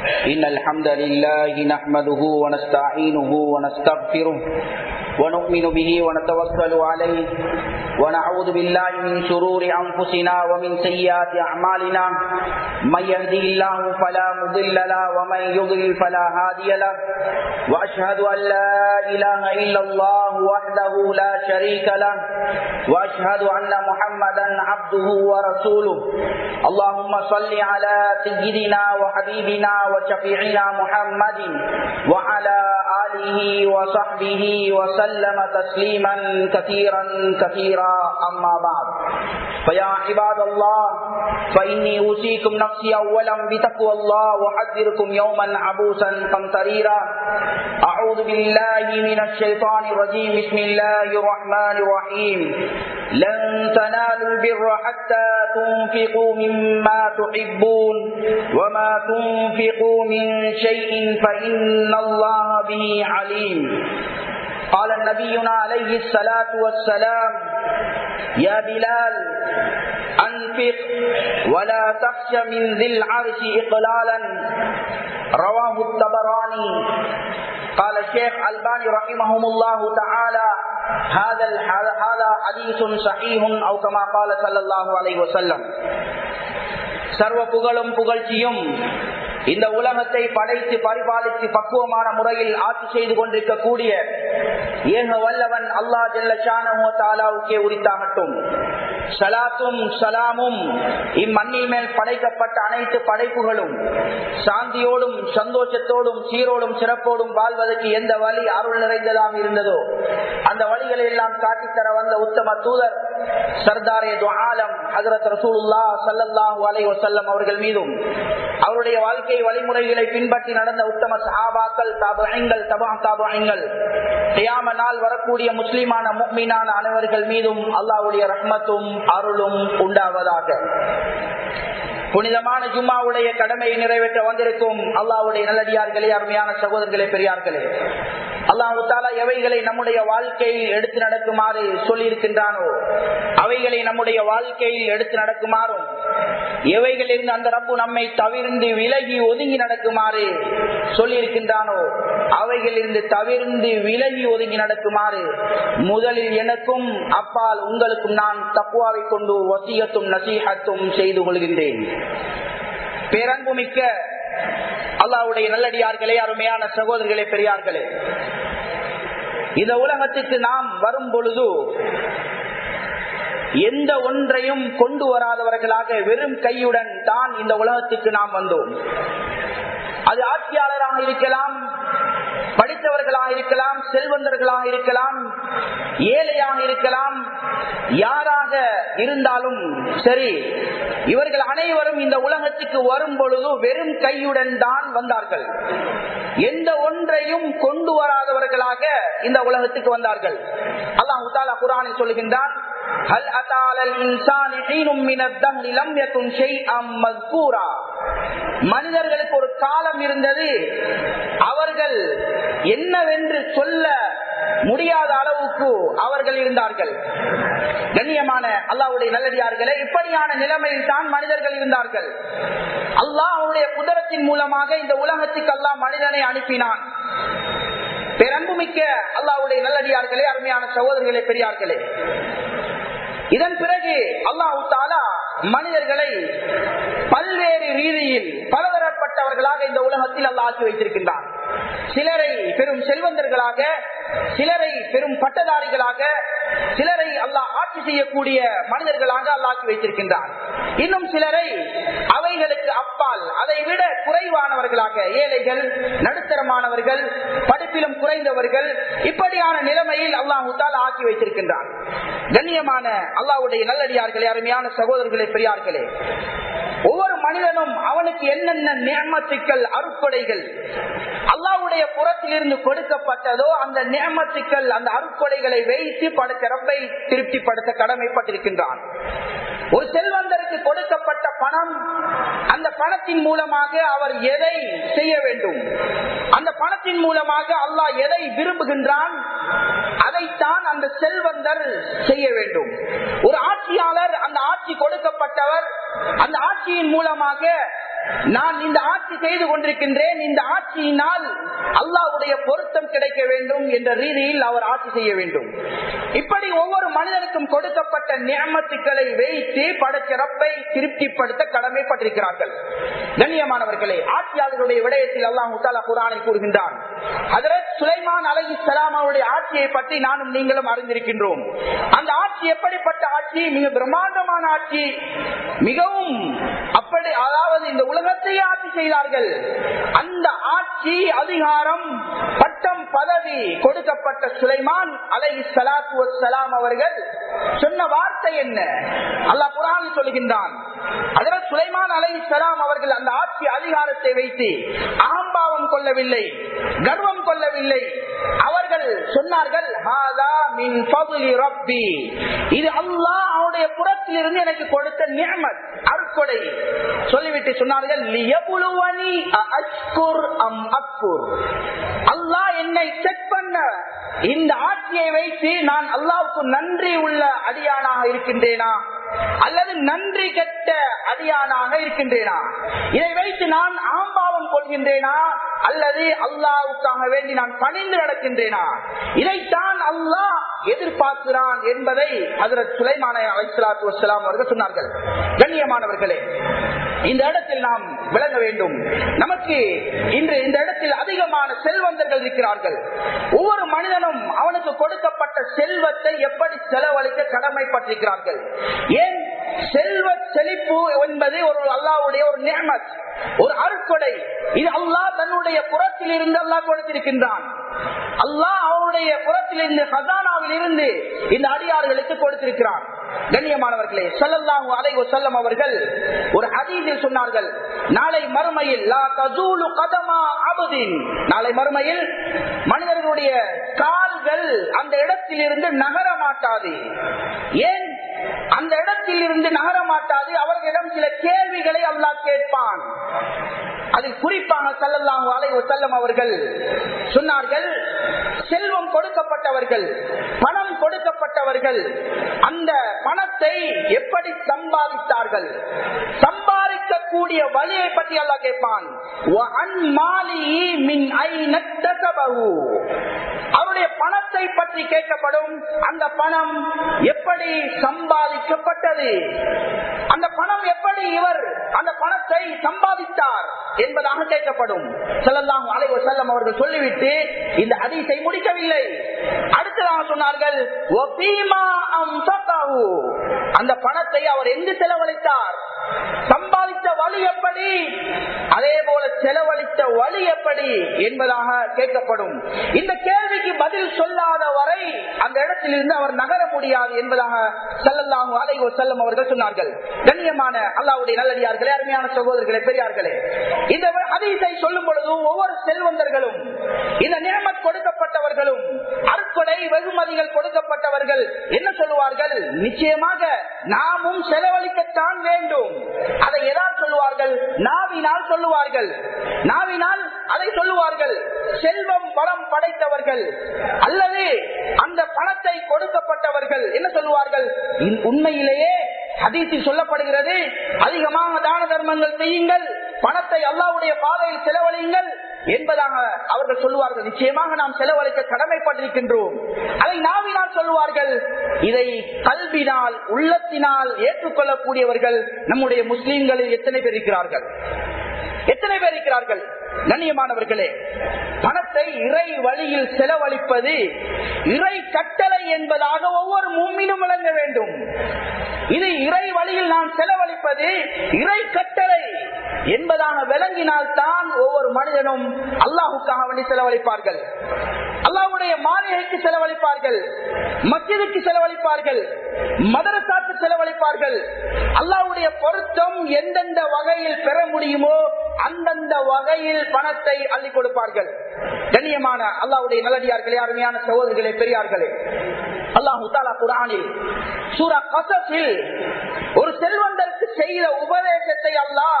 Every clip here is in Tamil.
إن الحمد لله نحمده ونستعينه ونستغفره ونؤمن به ونتوكل عليه ونعوذ بالله من شرور أنفسنا ومن سيئات أعمالنا. من يهدي الله فلا مضل له ومن يضلل فلا هادي له. وأشهد أن لا إله إلا الله وحده لا شريك له. وأشهد أن محمدا عبده ورسوله. اللهم صل على سيدنا وحبيبنا وشفيعنا محمد وعلى آله وصحبه وسلم تسليما كثيرا كثيرا. أما بعد فيا عباد الله فإني أوصيكم نفسي أولا بتقوى الله وحذركم يوما عبوسا قمطريرا. أعوذ بالله من الشيطان الرجيم. بسم الله الرحمن الرحيم. لن تنالوا البر حتى تنفقوا مما تحبون وما تنفقوا من شيء فإن الله به عليم. قال نبينا عليه الصلاة والسلام يا بلال أنفق ولا تخش من ذي العرش إقلالا رواه الطبراني قال الشيخ الباني رحمهم الله تعالى هذا هذا حديث صحيح أو كما قال صلى الله عليه وسلم சர்வ புகழும் புகழ்ச்சியும் இந்த உலகத்தை படைத்து பரிபாலித்து பக்குவமான முறையில் ஆட்சி செய்து கொண்டிருக்கக்கூடிய ஏக வல்லவன் அல்லா ஜெல்லாவுக்கே உரித்தாகட்டும். சலாத்தும் சலாமும் இம்மண்ணில் மேல் படைக்கப்பட்ட அனைத்து படைப்புகளும் சாந்தியோடும் சந்தோஷத்தோடும் சீரோடும் சிறப்போடும் வாழ்வதற்கு எந்த வழி அருள் நிறைந்ததாக இருந்ததோ அந்த வழிகளை எல்லாம் காட்டித்தர வந்த உத்தம தூதர் சர்தாரே துஆலம் ஹசரத் ரசூலுல்லா சல்லல்லாஹு அலை வசல்லம் அவர்கள் மீதும் அவருடைய வாழ்க்கை வழிமுறைகளை பின்பற்றி நடந்த உத்தம சஹாபாக்கள் தாபுங்கள் தபா தாபுங்கள் கியாம நாள் வரக்கூடிய முஸ்லிமான முக்மீனான அனைவர்கள் மீதும் அல்லாவுடைய ரஹ்மத்தும் அருளும் உண்டாவதாக. புனிதமான ஜும்மாவுடைய கடமையை நிறைவேற்ற வந்திருக்கும் அல்லாவுடைய நல்லடியார்களே அருமையான சகோதரர்களே பெரியார்களே அல்லாஹு தாலா எவைகளை நம்முடைய வாழ்க்கையில் எடுத்து நடக்குமாறு சொல்லியிருக்கின்றானோ? அவைகளை நம்முடைய வாழ்க்கையில் எடுத்து நடக்குமாறும் எவைகளிலிருந்து அந்த ரப்பு நம்மை தவிர்ந்து விலகி ஒதுங்கி நடக்குமாறு சொல்லியிருக்கின்றானோ? அவைகளிலிருந்து தவிர்ந்து விலகி ஒதுங்கி நடக்குமாறு? முதலில் எனக்கும் அப்பால் உங்களுக்கும் நான் தப்புவாவை கொண்டு வசியத்தும் நசீகத்தும் செய்து கொள்கின்றேன். பேரன்புமிக்க அல்லாவுடைய நல்லடியார்களே அருமையான சகோதரர்களே பெரியார்களே. இந்த உலகத்துக்கு நாம் வரும் பொழுது எந்த ஒன்றையும் கொண்டு வராதவர்களாக வெறும் கையுடன் தான் இந்த உலகத்துக்கு நாம் வந்தோம். அது ஆட்சியாளராக இருக்கலாம் படித்தவர்களாக இருக்கலாம் செல்வந்தர்களாக இருக்கலாம் ஏழையாக இருக்கலாம் யாராக இருந்தாலும் சரி இவர்கள் அனைவரும் இந்த உலகத்துக்கு வரும் பொழுது வெறும் கையுடன் தான் வந்தார்கள். எந்த ஒன்றையும் கொண்டு வராதவர்களாக இந்த உலகத்துக்கு வந்தார்கள். அல்லாஹு தாலா குரானை சொல்லுகின்றான் மனிதர்களுக்கு காலம் இருந்தது. அவர்கள் என்னவென்று சொல்ல முடியாத அளவுக்கு அவர்கள் இருந்தார்கள். கண்ணியமான அல்லாவுடைய நல்லடியார்களே இப்படியான நிலைமையில் தான் மனிதர்கள் இருந்தார்கள். அல்லாஹ் அவருடைய குதிரத்தின் மூலமாக இந்த உலகத்துக்கு அல்லா மனிதனை அனுப்பினான். பேரன்புமிக்க அல்லாவுடைய நல்லடியார்களே அருமையான சகோதரர்களே பெரியார்களே. இதன் பிறகு அல்லாஹு தாலா மனிதர்களை பல்வேறு ரீதியில் பல பலதரப்பட்டவர்களாக இந்த உலகத்தில் அல்ல ஆக்கி வைத்திருக்கின்றார். சிலரை பெரும் செல்வந்தர்களாக சிலரை பெரும் பட்டதாரிகளாக சிலரை அல்லாஹ் ஆட்சி செய்யக்கூடிய மனிதர்களாக அல்லாக்கி வைத்திருக்கின்றார் இன்னும் சிலரை அவைகளுக்கு அப்பால் அதை விட குறைவானவர்களாக ஏழைகள் நடுத்தரமானவர்கள் படிப்பிலும் குறைந்தவர்கள் இப்படியான நிலைமையில் அல்லாஹூத்தால் ஆக்கி வைத்திருக்கின்றார் கண்ணியமான அல்லாவுடைய நல்லடியார்களே அருமையான சகோதரர்களே பெரியார்களே ஒவ்வொரு மனிதனும் அவனுக்கு என்னென்ன நேமத்துக்கள் அருப்படைகள் அல்லாவுடைய புறத்திலிருந்து கொடுக்கப்பட்டதோ அந்த நேமத்துக்கள் அந்த அருப்படைகளை வைத்து சிறப்பை ரப்பை திருப்திப்படுத்த கடமைப்பட்டிருக்கின்றான். ஒரு செல்வந்தருக்கு கொடுக்கப்பட்ட பணம் அந்த பணத்தின் மூலமாக அவர் எதை செய்ய வேண்டும்? அந்த பணத்தின் மூலமாக அல்லாஹ் எதை விரும்புகின்றான்? அதைத்தான் அந்த செல்வந்தர் செய்ய வேண்டும். ஒரு ஆட்சியாளர் அந்த ஆட்சி கொடுக்கப்பட்டவர் அந்த ஆட்சியின் மூலமாக நான் இந்த ஆட்சி செய்து கொண்டிருக்கின்றேன். இந்த ஆட்சியினால் அல்லாவுடைய பொருத்தம் கிடைக்க வேண்டும் என்ற ரீதியில் அவர் ஆட்சி செய்ய வேண்டும். இப்படி ஒவ்வொரு மனிதனுக்கும் கொடுக்கப்பட்ட நியமத்துக்களை வைத்து படச்சிறப்பை திருப்திப்படுத்த கடமைப்பட்டிருக்கிறார்கள். கண்ணியமானவர்களே ஆட்சியாளர்களுடைய விடயத்தில் அல்லாஹ் குரானை கூறுகின்றான். ஹதரத் சுலைமான் அலகி சலாமாவுடைய ஆட்சியை பற்றி நானும் நீங்களும் அறிந்திருக்கின்றோம். அந்த ஆட்சி எப்படிப்பட்ட ஆட்சி? மிக பிரம்மாண்டமான ஆட்சி. மிகவும் அப்படி அதாவது இந்த உலகத்தையே ஆட்சி செய்தார்கள். அந்த ஆட்சி அதிகாரம் பட்டம் பதவி கொடுக்கப்பட்ட சுலைமான் அலை சலாத்து சலாம் அவர்கள் சொன்ன வார்த்தை என்ன? அல்லாஹ் குரான் சொல்கின்றான். அதில் சுலைமான் அலை சலாம் அவர்கள் அந்த ஆட்சி அதிகாரத்தை வைத்து அகம்பாவம் கொள்ளவில்லை கர்வம் கொள்ளவில்லை அவர்கள் சொன்னார்கள் இது அல்லாஹ் அவனுடைய புறத்தில் இருந்து எனக்கு கொடுத்த நியமத் அருட்கொடை. சொல்லிவிட்டு சொன்னார்கள் அல்லாஹ் என்னை செக் பண்ண இந்த ஆட்சியை வைத்து நான் அல்லாவுக்கு நன்றி உள்ள அடியானாக இருக்கின்றேனா? அல்லது நன்றி கெட்ட அடியானாக இருக்கின்றேனா? இதை வைத்து நான் ஆம்பாவம் கொள்கின்றேனா? அல்லது அல்லாவுக்காக வேண்டி நான் பணிந்து நடக்கின்றேனா? இதைத்தான் அல்லாஹ் எதிர்பார்க்கிறான் என்பதை அதற்கு சுலைமான அலைசலாத்து வசலாம் அவர்கள் சொன்னார்கள். கண்ணியமானவர்களே இந்த இடத்தில் நாம் விளங்க வேண்டும். நமக்கு இன்று இந்த இடத்தில் அதிகமான செல்வந்தர்கள் இருக்கிறார்கள். ஒவ்வொரு மனிதனும் அவனுக்கு கொடுக்கப்பட்ட செல்வத்தை எப்படி செலவழிக்க கடமைப்பட்டிருக்கிறார்கள்? ஏன் செல்வ செழிப்பு என்பது ஒரு அல்லாவுடைய ஒரு நேமத் ஒரு அருட்கொடை. இது அல்லாஹ் தன்னுடைய புறத்தில் இருந்து அல்லாஹ் கொடுத்திருக்கின்றான். அல்லாஹ் அவருடைய புறத்தில் இருந்து ஹசானாவில் இருந்து இந்த அடியார்களுக்கு கொடுத்திருக்கிறான். கண்ணியமானவர்களே சொல்லல்லாஹு அலைஹி செல்லம் அவர்கள் ஒரு அதீதில் சொன்னார்கள் நாளை மறுமையில் லா தசூலு கதமா அபுதின். நாளை மறுமையில் மனிதர்களுடைய கால்கள் அந்த இடத்தில் இருந்து நகர மாட்டாது. ஏன் அந்த இடத்தில் இருந்து நகர மாட்டாது. அவர்களிடம் சில கேள்விகளை அல்லாஹ் கேட்பான். அதில் குறிப்பாக சல்லல்லாஹு செல்லம் அவர்கள் சொன்னார்கள் செல்வம் கொடுக்கப்பட்டவர்கள் பணம் கொடுக்கப்பட்டவர்கள் அந்த பணத்தை எப்படி சம்பாதித்தார்கள்? சம்பாதிக்கக்கூடிய வழியை பற்றி அல்லாஹ் கேட்பான். அவருடைய பணத்தை பற்றி கேட்கப்படும். அந்த பணம் எப்படி சம்பாதிக்கப்பட்டது? அந்த பணம் எப்படி இவர் அந்த பணத்தை சம்பாதித்தார் என்பதாக கேட்கப்படும். செல்லலாம் அலைவ செல்லம் அவர்கள் சொல்லிவிட்டு இந்த அதிசை முடிக்கவில்லை. அடுத்ததாக சொன்னார்கள் அந்த பணத்தை அவர் எங்கு செலவழித்தார்? செலவழித்த வழி எப்படி? அதே போல செலவழித்த வழி எப்படி என்பதாக கேட்கப்படும். இந்த கேள்விக்கு பதில் சொல்லாத வரை அந்த இடத்தில் இருந்து அவர் நகர முடியாது என்பதாக செல்லலாம் அலைவோ செல்லும் அவர்கள் சொன்னார்கள். கண்ணியமான அல்லாவுடைய நல்லடியார்களே அருமையான சகோதரர்களே பெரியார்களே இந்த அதிசை சொல்லும் பொழுது ஒவ்வொரு செல்வந்தர்களும் இந்த நியமத் கொடுக்கப்பட்டவர்களும் அற்கொடை வெகுமதிகள் கொடுக்கப்பட்டவர்கள் என்ன சொல்லுவார்கள்? நிச்சயமாக நாமும் செலவழிக்கத்தான் வேண்டும். அதை எதால் சொல்லுவார்கள் நாவினால் சொல்லுவார்கள் நாவினால் அதை சொல்லுவார்கள். செல்வம் பலம் படைத்தவர்கள் அல்லது அந்த பணத்தை கொடுக்கப்பட்டவர்கள் என்ன சொல்லுவார்கள்? உண்மையிலேயே ஹதீஸில் சொல்லப்படுகிறது அதிகமாக தான தர்மங்கள் செய்யுங்கள் பணத்தை அல்லாவுடைய பாதையில் செலவழியுங்கள் என்பதாக அவர்கள் சொல்லுவார்கள். நிச்சயமாக நாம் செலவழிக்க கடமைப்பட்டிருக்கின்றோம். அதை நாவினால் சொல்லுவார்கள். இதை கல்வினால் உள்ளத்தினால் ஏற்றுக்கொள்ளக்கூடியவர்கள் நம்முடைய முஸ்லீம்களில் எத்தனை பேர் இருக்கிறார்கள்? எத்தனை பேர் இருக்கிறார்கள்? கண்ணியமானவர்களே பணத்தை இறை வழியில் செலவழிப்பது இறை கட்டளை என்பதாக ஒவ்வொரு மும்மினும் விளங்க வேண்டும். இது இறை வழியில் நான் செலவழிப்பது இறை கட்டளை என்பதாக விளங்கினால் தான் ஒவ்வொரு மனிதனும் அல்லாஹுக்காக வேண்டி செலவழிப்பார்கள். அல்லாஹுடைய மாளிகைக்கு செலவழிப்பார்கள் மத்தியதுக்கு செலவழிப்பார்கள் மதரசாக்கு செலவழிப்பார்கள். அல்லாவுடைய பொருத்தம் எந்தெந்த வகையில் பெற முடியுமோ அந்தந்த வகையில் பணத்தை அள்ளி கொடுப்பார்கள். கண்ணியமான அல்லாவுடைய நல்லடியார்களே அருமையான சகோதரிகளே பெரியார்களே. அல்லாஹு தாலா குரானில் சூரா கசத்தில் ஒரு செல்வந்தருக்கு செய்த உபதேசத்தை அல்லாஹ்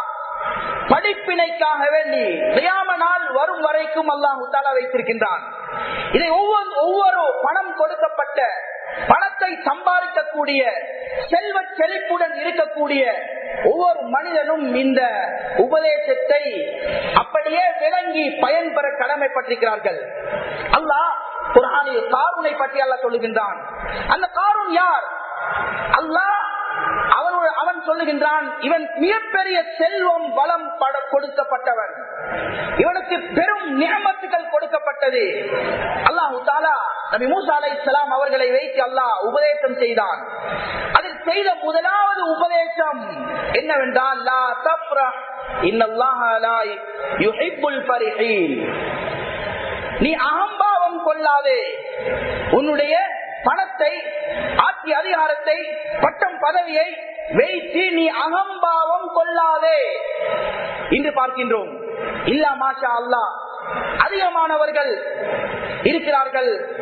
படிப்பினைக்காக வேண்டி கியாம நாள் வரும் வரைக்கும் அல்லாஹு தாலா வைத்திருக்கின்றான். இதை ஒவ்வொரு ஒவ்வொரு பணம் கொடுக்கப்பட்ட பணத்தை சம்பாதிக்கக்கூடிய செல்வ செழிப்புடன் இருக்கக்கூடிய ஒவ்வொரு மனிதனும் இந்த உபதேசத்தை அப்படியே விளங்கி பயன்பெற கடமைப்பட்டிருக்கிறார்கள். அல்லாஹ் குரானில் காரூனை பற்றி அல்ல சொல்லுகின்றான். அந்த காரூன் யார்? அல்லாஹ் அவனோட அவன் சொல்லுகின்றான் இவன் மிகப்பெரிய செல்வம் வளம் பட- கொடுக்கப்பட்டவன். இவனுக்கு பெரும் நியமத்துகள் கொடுக்கப்பட்டது. அல்லாஹு தாலா நபி மூசா அலை இஸ்லாம் அவர்களை வைத்து அல்லாஹ் உபதேசம் செய்தான். அதில் செய்த முதலாவது உபதேசம் என்னவென்றால் லா தப்ரஹ் இன்னல்லாஹ லா யுஹிப்புல் ஃபரிஹீன். நீ அகம்பாவம் கொள்ளாதே. உன்னுடைய பணத்தை ஆட்சி அதிகாரத்தை பட்டம் பதவியை வைத்து நீ அகம்பாவம் கொள்ளாதே. இன்று பார்க்கின்றோம். இல்லா மாஷா அல்லா. அதிகமானவர்கள் இருக்கிறார்கள்.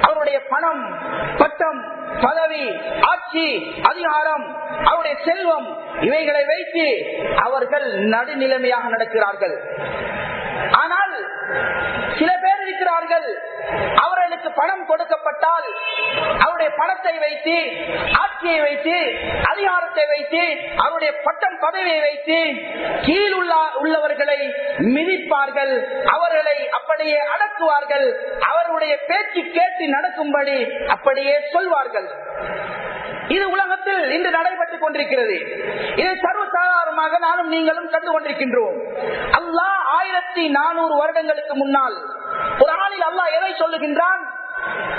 அவருடைய பணம் பட்டம் பதவி ஆட்சி அதிகாரம் அவருடைய செல்வம் இவைகளை வைத்து அவர்கள் நடுநிலைமையாக நடக்கிறார்கள். ஆனால் சில இருக்கிறார்கள் அவர்களுக்கு பணம் கொடுக்கப்பட்டால் அவருடைய பணத்தை வைத்து ஆட்சியை வைத்து அதிகாரத்தை வைத்து அவருடைய பட்டம் பதவியை வைத்து கீழ் உள்ளவர்களை மிதிப்பார்கள். அவர்களை அப்படியே அடக்குவார்கள். அவருடைய பேச்சு கேட்டு நடக்கும்படி அப்படியே சொல்வார்கள். இது உலகத்தில் இன்று நடைபெற்றுக் கொண்டிருக்கிறது. இதை சர்வசாதாரணமாக நானும் நீங்களும் கண்டு கொண்டிருக்கின்றோம். அல்லாஹ் ஆயிரத்தி நானூறு வருடங்களுக்கு முன்னால் ஒரு ஆணில் அல்லாஹ் எதை சொல்லுகின்றான்?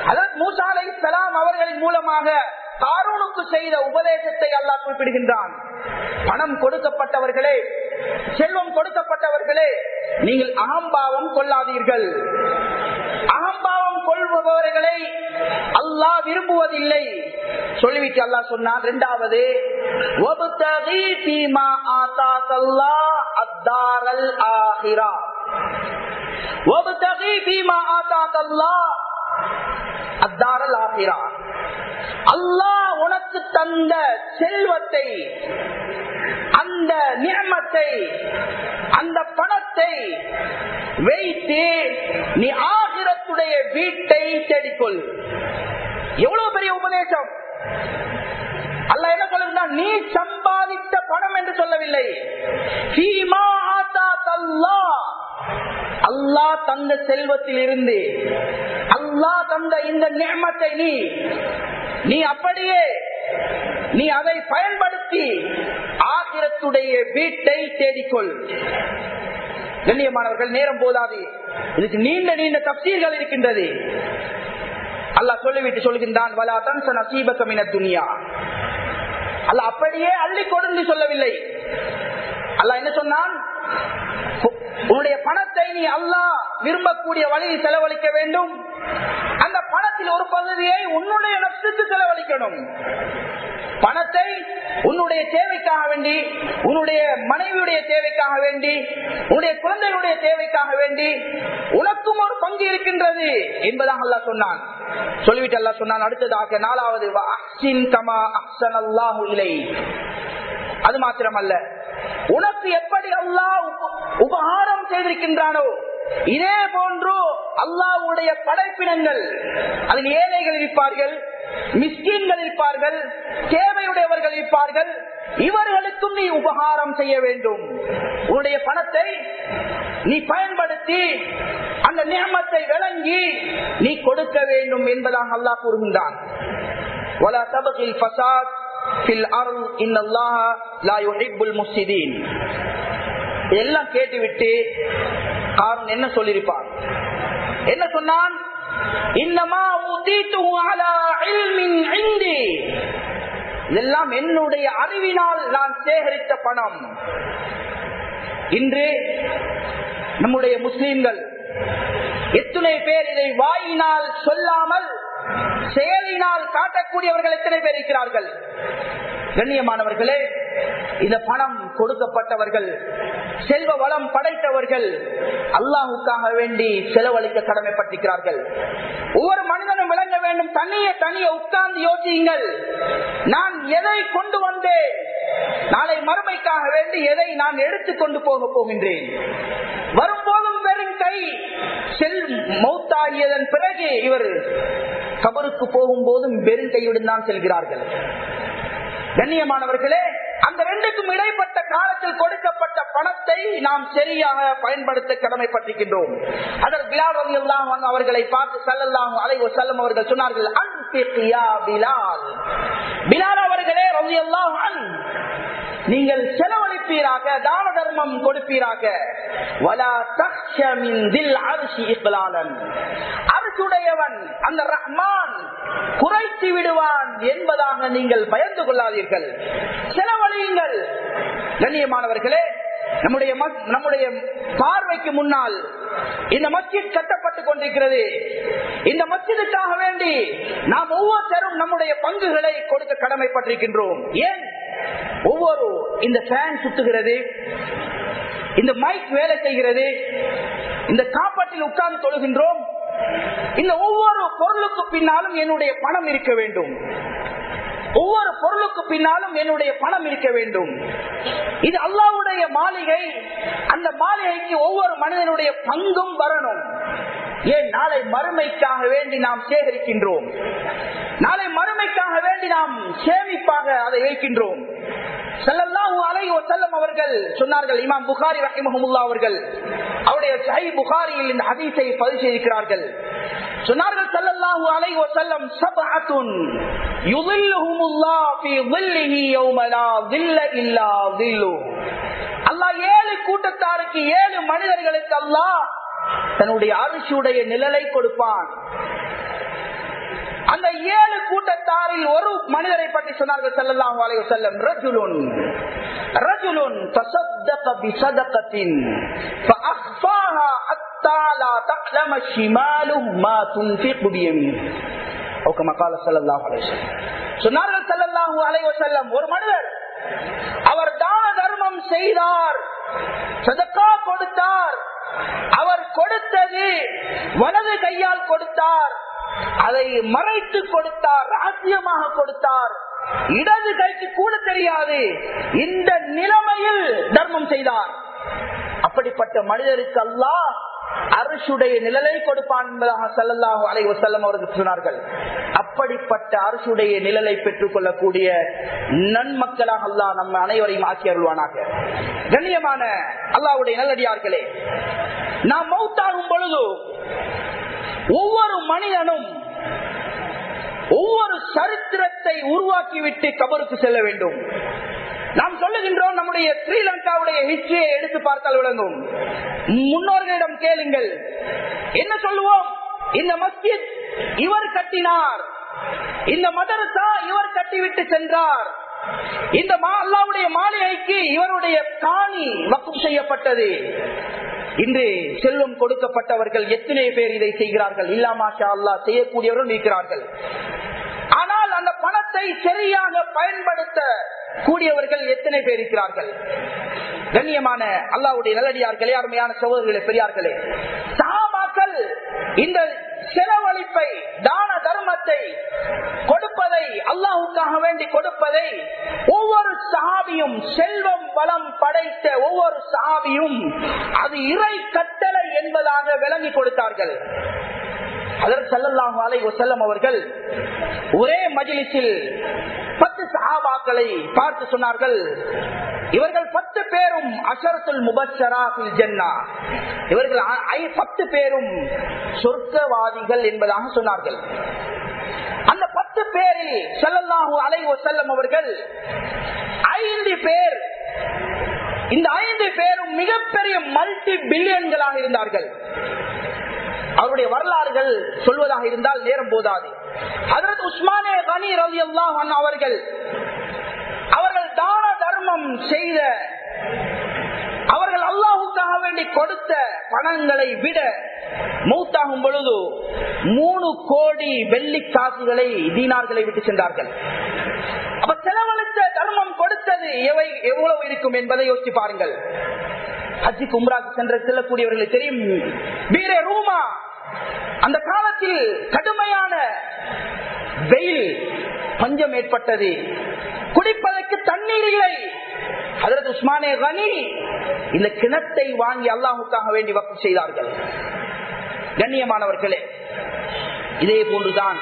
அதாவது மூசா அலை சலாம் அவர்களின் மூலமாக காரூனுக்கு செய்த உபதேசத்தை அல்லாஹ் குறிப்பிடுகின்றான். பணம் கொடுக்கப்பட்டவர்களே செல்வம் கொடுக்கப்பட்டவர்களே நீங்கள் அகம்பாவம் கொள்ளாதீர்கள். அகம்பாவம் கொள்பவர்களை அல்லாஹ் விரும்புவதில்லை. சொல்லிவிட்டு அல்லாஹ் சொன்னான் இரண்டாவது அத்தாரல் ஆகிரா." அல்லாஹ் உனக்கு தந்த செல்வத்தை அந்த நியமத்தை அந்த பணத்தை வைத்து நீ ஆகிரத்துடைய வீட்டை தேடிக்கொள். எவ்வளவு பெரிய உபதேசம்? அல்ல என்ன சொல்லுங்க நீ சம்பாதித்த பணம் என்று சொல்லவில்லை. அல்லா அல்லாஹ். தந்த செல்வத்தில் இருந்து அல்லாஹ் தந்த இந்த நியமத்தை நீ நீ அப்படியே நீ அதை பயன்படுத்தி ஆகிரத்துடைய வீட்டை தேடிக்கொள். கண்ணியமானவர்கள் நேரம் போதாது. இதுக்கு நீண்ட நீண்ட தப்சீர்கள் இருக்கின்றது. அல்லாஹ் சொல்லிவிட்டு சொல்கின்றான் வலா தன்சன நசீபகமின துனியா. அல்ல அப்படியே அள்ளி கொடுந்து சொல்லவில்லை. அல்லாஹ் என்ன சொன்னான்? உன்னுடைய பணத்தை நீ அல்லா விரும்பக்கூடிய வழியில் செலவழிக்க வேண்டும். அந்த பணத்தில் ஒரு பகுதியை உன்னுடைய நப்சுக்கு செலவழிக்கணும். பணத்தை உன்னுடைய தேவைக்காக வேண்டி உன்னுடைய மனைவியுடைய தேவைக்காக வேண்டி உன்னுடைய குழந்தைகளுடைய தேவைக்காக வேண்டி உனக்கும் ஒரு பங்கு இருக்கின்றது என்பதாக அல்லாஹ் சொன்னான். சொல்லிவிட்டு அல்லாஹ் சொன்னான் அடுத்ததாக நாலாவது அது மாத்திரமல்ல. உனக்கு எப்படி அல்லாஹ் உபகாரம் செய்திருக்கின்றானோ இதே போன்று அல்லாவுடைய படைப்பினங்கள் அதில் ஏழைகள் இருப்பார்கள் மிஸ்கின்கள் இருப்பார்கள் தேவையுடையவர்கள் இருப்பார்கள் இவர்களுக்கும் நீ உபகாரம் செய்ய வேண்டும். உன்னுடைய பணத்தை நீ பயன்படுத்தி அந்த நியமத்தை விளங்கி நீ கொடுக்க வேண்டும் என்பதாக அல்லாஹ் கூறுகின்றான். எல்லாம் கேட்டுவிட்டு காரன் என்ன சொல்லியிருப்பான் என்ன சொன்னான்? இதெல்லாம் என்னுடைய அறிவினால் நான் சேகரித்த பணம். இன்று நம்முடைய முஸ்லீம்கள் எத்தனை பேர் இதை வாயினால் சொல்லாமல் செயலினால் காட்டக்கூடியவர்கள் எத்தனை பேர் இருக்கிறார்கள்? கண்ணியமானவர்களே இந்த பணம் கொடுக்கப்பட்டவர்கள் செல்வ வளம் படைத்தவர்கள் அல்லாஹுக்காக வேண்டி செலவழிக்க கடமைப்பட்டிருக்கிறார்கள். ஒவ்வொரு மனிதனும் விளங்க வேண்டும் தனியே தனியே உட்கார்ந்து யோசியுங்கள். நான் எதை கொண்டு வந்தேன்? நாளை மறுமைக்காக வேண்டி எதை நான் எடுத்துக்கொண்டு போக போகின்றேன்? வரும்போதும் வெறும் கை செல் மௌத்தாகியதன் பிறகு இவர் கபருக்கு போகும்போதும் வெறும் கையுடன் தான் செல்கிறார்கள். கண்ணியமானவர்களே அந்த ரெண்டுக்கும் இடைப்பட்ட காலத்தில் கொடுக்கப்பட்ட பணத்தை நாம் சரியாக பயன்படுத்த கடமைப்பட்டிருக்கின்றோம். அதற்கு பிலால் ரலியல்லாஹு அவர்களை பார்த்து ஸல்லல்லாஹு அலைஹி செல்லும் அவர்கள் சொன்னார்கள் அன்பிக் பிலால். பிலால் அவர்களே ரலியல்லாஹு அன்ஹு நீங்கள் செலவழிப்பீராக தான தர்மம் கொடுப்பீராக. வலா அரசுடையவன் அந்த ரஹ்மான் குறைத்து விடுவான் என்பதாக நீங்கள் பயந்து கொள்ளாதீர்கள். செலவழியுங்கள். கண்ணியமானவர்களே நம்முடைய நம்முடைய பார்வைக்கு முன்னால் இந்த மஸ்ஜித் கட்டப்பட்டுக் கொண்டிருக்கிறது. இந்த மஸ்ஜிதுக்காக வேண்டி நாம் ஒவ்வொருத்தரும் நம்முடைய பங்குகளை கொடுக்க கடமைப்பட்டிருக்கின்றோம். ஏன்? ஒவ்வொரு இந்த ஃபேன் சுத்துகிறது இந்த மைக் வேலை செய்கிறது இந்த காப்பாட்டில் உட்கார்ந்து தொழுகின்றோம். இந்த ஒவ்வொரு பொருளுக்கு பின்னாலும் என்னுடைய பணம் இருக்க வேண்டும். ஒவ்வொரு பொருளுக்கு பின்னாலும் என்னுடைய பணம் இருக்க வேண்டும். இது அல்லாவுடைய மாளிகை. அந்த மாளிகைக்கு ஒவ்வொரு மனிதனுடைய பங்கும் வரணும். ஏன்? நாளை மறுமைக்காக வேண்டி நாம் சேகரிக்கின்றோம். நாளை மறுமைக்காக வேண்டி நாம் சேமிப்பாக அதை வைக்கின்றோம் செல்லல்லாஹு அலை செல்லம் அவர்கள் சொன்னார்கள் இமாம் புகாரி ரஹிமஹமுல்லா அவர்கள் அவருடைய சஹி புகாரியில் இந்த பதிவு செய்திருக்கிறார்கள். சொன்னார்கள் செல்லல்லாஹு அலை செல்லம் சபஹத்துன் யுதில்லுஹுமுல்லா ஃபி ظில்லிஹி யௌம ஏழு கூட்டத்தாருக்கு ஏழு மனிதர்களுக்கு அல்லாஹ் தன்னுடைய அரிசியுடைய நிழலை கொடுப்பான். அந்த ஏழு கூட்டத்தாரில் ஒரு மனிதரை பற்றி சொன்னார்கள் செல்லலாம் வளைவு செல்லும் ரஜுலுன். ரஜுலுன் சொன்னார்கள் செல்லல்லாஹு அலைவ செல்லம் ஒரு மனிதர் அவர் தான தர்மம் செய்தார் சதக்கா கொடுத்தார் அவர் கொடுத்தது வலது கையால் கொடுத்தார் அதை மறைத்து கொடுத்தார் ரகசியமாக கொடுத்தார். இடது கைக்கு கூட தெரியாது. இந்த நிலைமையில் தர்மம் செய்தார். அப்படிப்பட்ட மனிதருக்கு அல்லாஹ் அரசுடைய நிழலை கொடுப்பான் என்பதாக சல்லல்லாஹு அலைஹி வஸல்லம் அவர்கள் சொன்னார்கள். அப்படிப்பட்ட அரசுடைய நிழலை பெற்றுக் கொள்ளக்கூடிய நன்மக்களாக அல்லாஹ் நம்ம அனைவரையும் ஆக்கி அருள்வானாக. கண்ணியமான அல்லாஹ்வுடைய நல்லடியார்களே நாம் மௌத்தாகும் பொழுது ஒவ்வொரு மனிதனும் ஒவ்வொரு சரித்திரத்தை உருவாக்கிவிட்டு கபருக்கு செல்ல வேண்டும். நாம் சொல்லுகின்றோம் நம்முடைய ஸ்ரீலங்காவுடைய ஹிஸ்டரியை எடுத்து பார்த்தால் விளங்கும். முன்னோர்களிடம் கேளுங்கள். என்ன சொல்லுவோம்? இந்த மஸ்ஜித் இவர் கட்டினார். இந்த மதரசா இவர் கட்டிவிட்டு சென்றார். இந்த மா- அல்லாவுடைய மாளிகைக்கு இவருடைய காணி வக்கும் செய்யப்பட்டது. இன்று செல்வம் கொடுக்கப்பட்டவர்கள் எத்தனை பேர் இதை செய்கிறார்கள்? இல்லாமாஷா அல்லா செய்யக்கூடியவர்கள் இருக்கிறார்கள். ஆனால் அந்த பணத்தை சரியாக பயன்படுத்த கூடியவர்கள் எத்தனை பேர் இருக்கிறார்கள்? கண்ணியமான அல்லாவுடைய நல்லடியார்களே அருமையான சகோதரர்களே பெரியார்களே சாமாக்கள் இந்த செலவழிப்பை தான தர்மத்தை கொடுப்பதை அல்லாஹுக்காக வேண்டி கொடுப்பதை ஒவ்வொரு சஹாபியும் செல்வம் பலம் படைத்த ஒவ்வொரு சஹாபியும் அது இறை கட்டளை என்பதாக விளங்கி கொடுத்தார்கள். அதற்கு செல்லலாம் அலை செல்லம் அவர்கள் ஒரே மஜிலிசில் பத்து சகாபாக்களை பார்த்து சொன்னார்கள். இவர்கள் பத்து பேரும் அஷரத்துல் முபஷரா ஃபில் இவர்கள் பத்து பேரும் சொர்க்கவாதிகள் என்பதாக சொன்னார்கள். அந்த பத்து பேரில் செல்லல்லாஹு அலை செல்லம் அவர்கள் ஐந்து பேர் இந்த ஐந்து பேரும் மிகப்பெரிய மல்டி பில்லியன்களாக இருந்தார்கள். அவருடைய வரலாறுகள் சொல்வதாக இருந்தால் நேரம் போதாது. அதற்கு உஸ்மானே கனி ரவி அவர்கள் அவர்கள் தான தர்மம் செய்த அவர்கள் அல்லாஹுக்காக வேண்டி கொடுத்த பணங்களை விட மூத்தாகும் பொழுது மூணு கோடி வெள்ளி காசுகளை தீனார்களை விட்டு சென்றார்கள். அப்ப செலவழித்த தர்மம் கொடுத்தது எவை எவ்வளவு இருக்கும் என்பதை யோசிச்சு பாருங்கள். ஹஜ்ஜி கும்ராக்கு சென்ற செல்லக்கூடியவர்களுக்கு தெரியும். வீரே ரூமா அந்த காலத்தில் கடுமையான வெயில் பஞ்சம் ஏற்பட்டது. குடிப்பதற்கு தண்ணீர் இல்லை. அதற்கு உஸ்மானே கனி இந்த கிணத்தை வாங்கி அல்லாஹுக்காக வேண்டி வக்கு செய்தார்கள். கண்ணியமானவர்களே இதே போன்றுதான்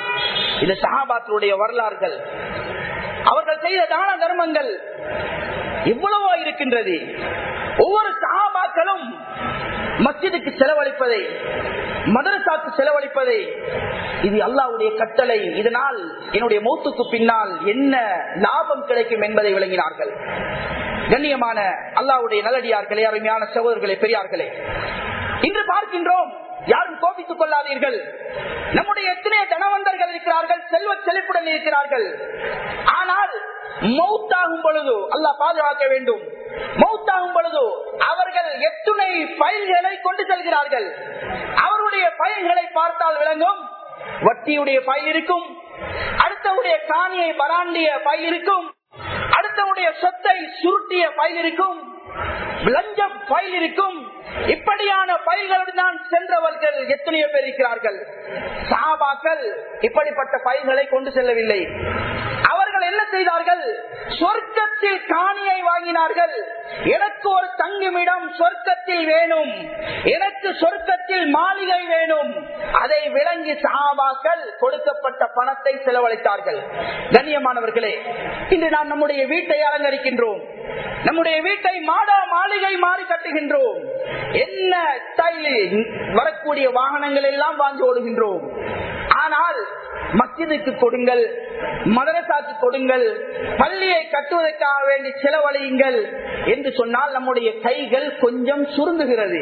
இந்த சகாபாத்தினுடைய வரலாறுகள். அவர்கள் செய்த தான தர்மங்கள் எவ்வளவோ இருக்கின்றது. ஒவ்வொரு சகாபாக்களும் மஸ்ஜிதுக்கு செலவழிப்பதை மதரசாக்கு செலவழிப்பதை இது அல்லாவுடைய கட்டளை. இதனால் என்னுடைய மௌத்துக்கு பின்னால் என்ன லாபம் கிடைக்கும் என்பதை விளங்கினார்கள். கண்ணியமான அல்லாவுடைய நல்லடியார்களே அருமையான சகோதரர்களே பெரியார்களே இன்று பார்க்கின்றோம் யாரும் கோபித்துக் கொள்ளாதீர்கள். நம்முடைய எத்தனையோ தனவந்தர்கள் இருக்கிறார்கள் செல்வ செழிப்புடன் இருக்கிறார்கள். ஆனால் மௌத்தாகும் பொழுது அல்லாஹ் பாதுகாக்க வேண்டும். மௌத்தாகும் பொழுது அவர்கள் எத்துணை பயில்களை கொண்டு செல்கிறார்கள். அவருடைய பயில்களை பார்த்தால் விளங்கும். வட்டியுடைய பயில் இருக்கும். அடுத்தவுடைய காணியை பராண்டிய பயில் இருக்கும். அடுத்தவுடைய சொத்தை சுருட்டிய பயில் இருக்கும். லஞ்சம் பயில் இருக்கும். இப்படியான பயில்களுடன் தான் சென்றவர்கள் எத்தனையோ பேர் இருக்கிறார்கள். சாபாக்கள் இப்படிப்பட்ட பயில்களை கொண்டு செல்லவில்லை. அவர்கள் என்ன செய்தார்கள்? சொர்க்கத்தில் காணியை வாங்கினார்கள். எனக்கு ஒரு தங்குமிடம் சொர்க்கத்தில் வேணும். எனக்கு சொர்க்கத்தில் மாளிகை வேணும். அதை விளங்கி சாபாக்கள் கொடுக்கப்பட்ட பணத்தை செலவழித்தார்கள். கண்ணியமானவர்களே இன்று நாம் நம்முடைய வீட்டை அலங்கரிக்கின்றோம். நம்முடைய வீட்டை மாடா மாளிகை மாறி கட்டுகின்றோம். என்ன ஸ்டைலில் வரக்கூடிய வாகனங்கள் எல்லாம் வாங்கி ஓடுகின்றோம். ஆனால் மஸ்ஜிதுக்கு கொடுங்கள் மதரசாக்கு கொடுங்கள் பள்ளியை கட்டுவதற்காக வேண்டி செலவழியுங்கள் என்று சொன்னால் நம்முடைய கைகள் கொஞ்சம் சுருங்குகிறது.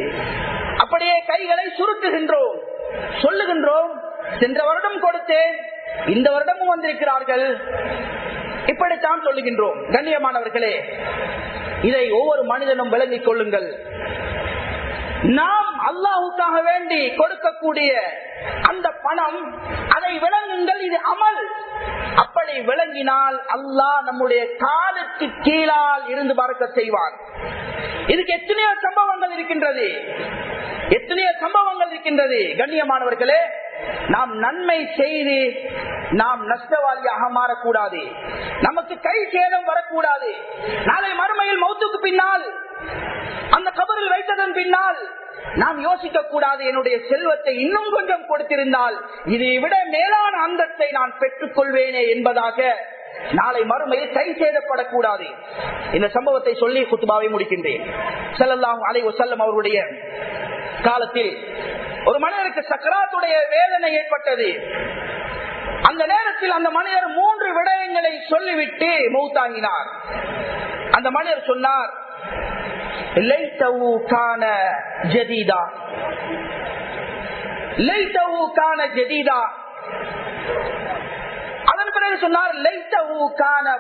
அப்படியே கைகளை சுருக்குகின்றோம். சொல்லுகின்றோம் சென்ற வருடம் கொடுத்தேன் இந்த வருடமும் வந்திருக்கிறார்கள். இப்படித்தான் சொல்லுகின்றோம். கண்ணியமானவர்களே இதை ஒவ்வொரு மனிதனும் விளங்கிக் கொள்ளுங்கள். நாம் அல்லாஹுக்காக வேண்டி கொடுக்கக்கூடிய அந்த பணம் அதை விளங்குங்கள் இது அமல். அப்படி விளங்கினால் அல்லாஹ் நம்முடைய காலுக்கு கீழால் இருந்து பார்க்க செய்வான் இதுக்கு எத்தனையோ சம்பவங்கள் இருக்கின்றது. எத்தனையோ சம்பவங்கள் இருக்கின்றது. கண்ணியமானவர்களே நாம் நன்மை செய்து நாம் நஷ்டவாதியாக மாறக்கூடாது. நமக்கு கை சேதம் வரக்கூடாது. நாளை மறுமையில் மௌத்துக்கு பின்னால் அந்த கபரில் வைத்ததன் பின்னால் நாம் யோசிக்க கூடாது என்னுடைய செல்வத்தை இன்னும் கொஞ்சம் கொடுத்திருந்தால் இதை விட மேலான அந்தத்தை நான் பெற்றுக் கொள்வேனே என்பதாக நாளை மறுமையில் கை சேதப்படக்கூடாது. இந்த சம்பவத்தை சொல்லி குத்துபாவை முடிக்கின்றேன். செல்லலாம் அலை செல்லம் அவருடைய காலத்தில் ஒரு மனிதருக்கு சக்கராத்துடைய வேதனை ஏற்பட்டது. அந்த நேரத்தில் அந்த மனிதர் மூன்று விடயங்களை சொல்லிவிட்டு மௌத்தாங்கினார் அந்த மனிதர் சொன்னார் லைத்தவு கான அதன் பிறகு சொன்னார் கான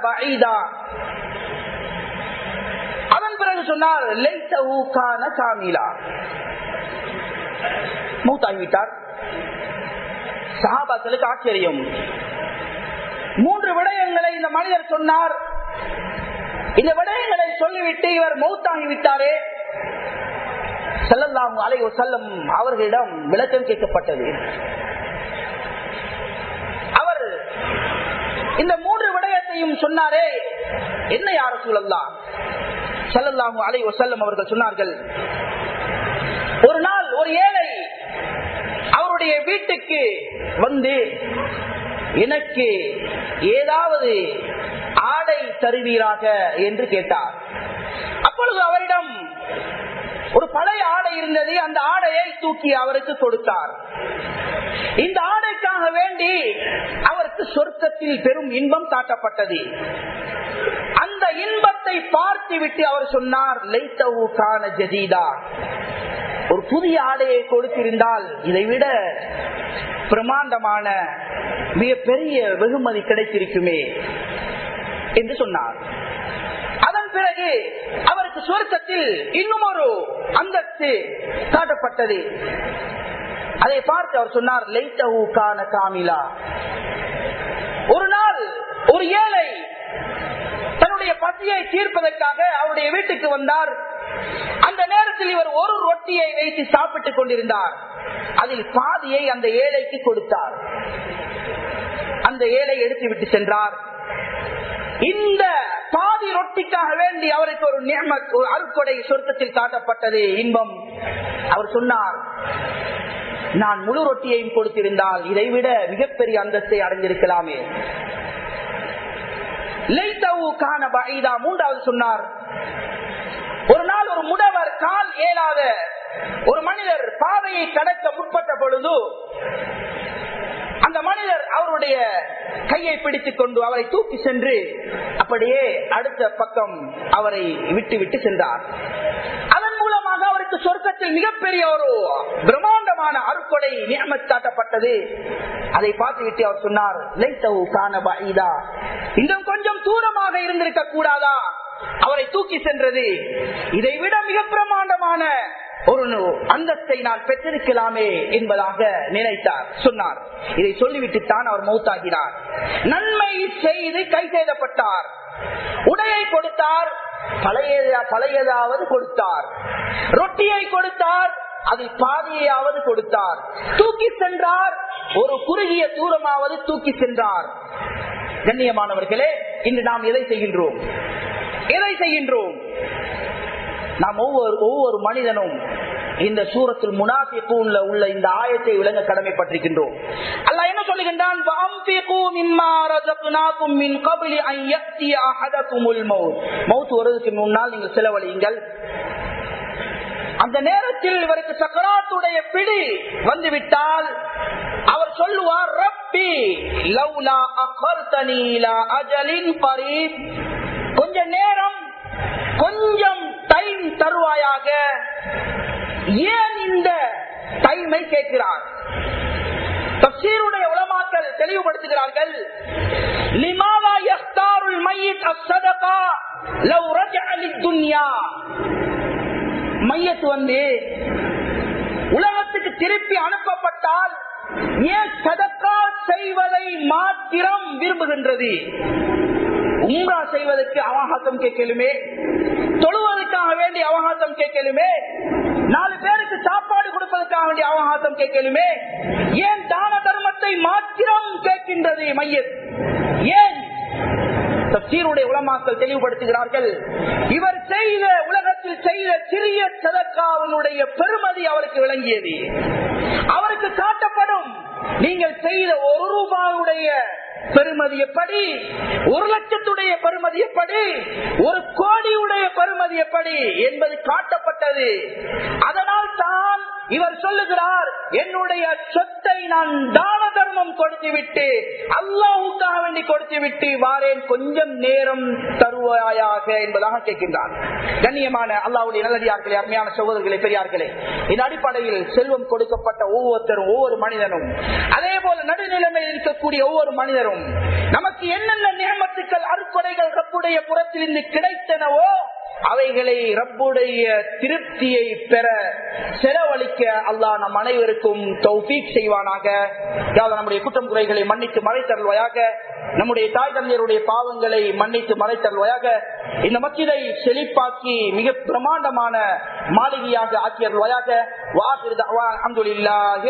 அதன் பிறகு சொன்னார் கான மூத்தாகிவிட்டார். சஹாபாக்களுக்கு ஆச்சரியம். மூன்று விடயங்களை இந்த மனிதர் சொன்னார். இந்த விடயங்களை சொல்லிவிட்டு இவர் மௌத்தாகி விட்டாரே செல்லல்லாம் அலை செல்லம் அவர்களிடம் விளக்கம் கேட்கப்பட்டது. அவர் இந்த மூன்று விடயத்தையும் சொன்னாரே. என்ன யார சூழல்லாம் செல்லல்லாமு அலை செல்லம் அவர்கள் சொன்னார்கள். ஒரு ஏழை அவருடைய வீட்டுக்கு வந்து எனக்கு ஏதாவது ஆடை தருவீராக என்று கேட்டார். அப்பொழுது அவரிடம் ஒரு பழைய ஆடை இருந்தது அந்த ஆடையை தூக்கி அவருக்கு கொடுத்தார். இந்த ஆடைக்காக வேண்டி அவருக்கு சொர்க்கத்தில் பெரும் இன்பம் காட்டப்பட்டது. அந்த இன்பத்தை பார்த்து விட்டு அவர் சொன்னார் லைத்தவு கான ஜதீதா. ஒரு புதிய ஆடையை கொடுத்திருந்தால் இதை விட பிரமாண்டமான மிக பெரிய வெகுமதி கிடைத்திருக்குமே என்று சொன்னார். அதன் பிறகு அவருக்கு சுவர்க்கத்தில் இன்னும் ஒரு அந்தஸ்து காட்டப்பட்டது. அதை பார்த்து அவர் சொன்னார் கான காமிலா. ஒரு நாள் ஒரு ஏழை தன்னுடைய பசியை தீர்ப்பதற்காக அவருடைய வீட்டுக்கு வந்தார். அந்த நேரத்தில் இவர் ஒரு ரொட்டியை வைத்து சாப்பிட்டுக் கொண்டிருந்தார். அதில் பாதியை அந்த ஏழைக்கு கொடுத்தார். அந்த ஏழை எடுத்து விட்டு சென்றார். இந்த பாதி ரொட்டிக்காக வேண்டி அவருக்கு ஒரு நியம ஒரு அருக்கொடை சொர்க்கத்தில் காட்டப்பட்டது இன்பம். அவர் சொன்னார் நான் முழு ரொட்டியையும் கொடுத்திருந்தால் இதைவிட மிகப்பெரிய அந்தஸ்தை அடைந்திருக்கலாமே. மூன்றாவது சொன்னார் ஒரு நாள் ஒரு முடவர் கால் ஏலாத ஒரு மனிதர் பாதையை கடக்க முற்பட்ட பொழுது அந்த மனிதர் அவருடைய கையை பிடித்துக் கொண்டு அவரை தூக்கி சென்று அப்படியே அடுத்த பக்கம் அவரை விட்டு விட்டு சென்றார். அதன் மூலமாக அவருக்கு சொர்க்கத்தில் மிகப்பெரிய ஒரு பிரம்மாண்டமான அருக்கொடை நியமத்தாட்டப்பட்டது அதை பார்த்துவிட்டு அவர் சொன்னார் லைத்தவு இன்னும் கொஞ்சம் தூரமாக இருந்திருக்க கூடாதா? அவரை தூக்கி சென்றது. இதை விட மிக பிரமாண்டமான ஒரு அந்தஸ்தை நான் பெற்றிருக்கலாமே என்பதாக நினைத்தார் சொன்னார். இதை சொல்லிவிட்டு தான் அவர் மௌத்தாகினார். நன்மை செய்து கை செய்தப்பட்டார் உடையை கொடுத்தார் பழைய பழையதாவது கொடுத்தார். ரொட்டியை கொடுத்தார் அதில் பாதியையாவது கொடுத்தார். தூக்கி சென்றார் ஒரு குறுகிய தூரமாவது தூக்கி சென்றார். கண்ணியமானவர்களே இன்று நாம் எதை செய்கின்றோம்? எதை செய்கின்றோம்? நாம் ஒவ்வொரு ஒவ்வொரு மனிதனும் இந்த சூரத்தில் முனாபிக்கூன்ல உள்ள இந்த ஆயத்தை விளங்க கடமைப்பட்டிருக்கின்றோம். அல்ல என்ன சொல்லுகின்றான்? வருவதற்கு முன்னால் நீங்கள் செலவழியுங்கள். அந்த நேரத்தில் இவருக்கு சக்கராத்துடைய பிடி வந்துவிட்டால் அவர் சொல்லுவார் ரப்பி லவ்லா அகர்தனீலா அஜலின் பரீத். கொஞ்ச நேரம் கொஞ்சம் டைம் தருவாயாக ஏன் இந்த டைமை கேட்கிறார்? தப்சீருடைய உலமாக்கள் தெளிவுபடுத்துகிறார்கள் லிமாலா யஸ்தாருல் மையித் அஸ்ஸதகா லவ் ரஜஅ லித்துன்யா. மையத்து வந்து உலகத்துக்கு திருப்பி அனுப்பப்பட்டால் ஏன் சதக்கா செய்வதை மாத்திரம் விரும்புகின்றது? உம்ரா செய்வதற்கு அவகாசம் கேட்கலுமே தொழுவதற்காக வேண்டிய அவகாசம் கேட்கலுமே நாலு பேருக்கு சாப்பாடு கொடுப்பதற்காக வேண்டிய அவகாசம் கேட்கலுமே ஏன் தான தர்மத்தை மாத்திரம் கேட்கின்றது மையத்? ஏன்? தப்சீருடைய உலமாக்கள் தெளிவுபடுத்துகிறார்கள் இவர் செய்த உலகத்தில் செய்த சிறிய சதக்காவனுடைய பெருமதி அவருக்கு விளங்கியது. அவருக்கு காட்டப்படும் நீங்கள் செய்த ஒரு ரூபாவுடைய பெருமதி எப்படி? ஒரு லட்சத்துடைய பெருமதி எப்படி? ஒரு கோடியுடைய பெருமதி எப்படி என்பது காட்டப்பட்டது. அதனால் தான் இவர் சொல்லுகிறார் என்னுடைய சொத்தை நான் தான தர்மம் கொடுத்து விட்டு அல்லாவுக்காக வேண்டி கொடுத்து விட்டு வாரேன் கொஞ்சம் நேரம் தருவாயாக என்பதாக கேட்கின்றார். கண்ணியமான அல்லாவுடைய நல்லடியார்களே அருமையான சகோதரர்களே பெரியார்களே இந்த அடிப்படையில் செல்வம் கொடுக்கப்பட்ட ஒவ்வொருத்தரும் ஒவ்வொரு மனிதனும் அதே போல நடுநிலைமையில் இருக்கக்கூடிய ஒவ்வொரு மனிதரும் நமக்கு என்னென்ன நியமத்துக்கள் அறுக்கொடைகள் ரப்புடைய புறத்திலிருந்து கிடைத்தனவோ அவைகளை ரப்புடைய திருப்தியை பெற செலவழிக்க அல்லாஹ் நம் அனைவருக்கும் தௌபீக் செய்வானாக. நம்முடைய குற்றம் குறைகளை மன்னித்து மறைத்தருள்வாயாக. நம்முடைய தாய் தந்தையருடைய பாவங்களை மன்னித்து மறைத்தருள்வாயாக. இந்த மக்கிதை செழிப்பாக்கி மிக பிரமாண்டமான மாளிகையாக ஆக்கியருள்வாயாக. வாசிர் அஹமதுல்லா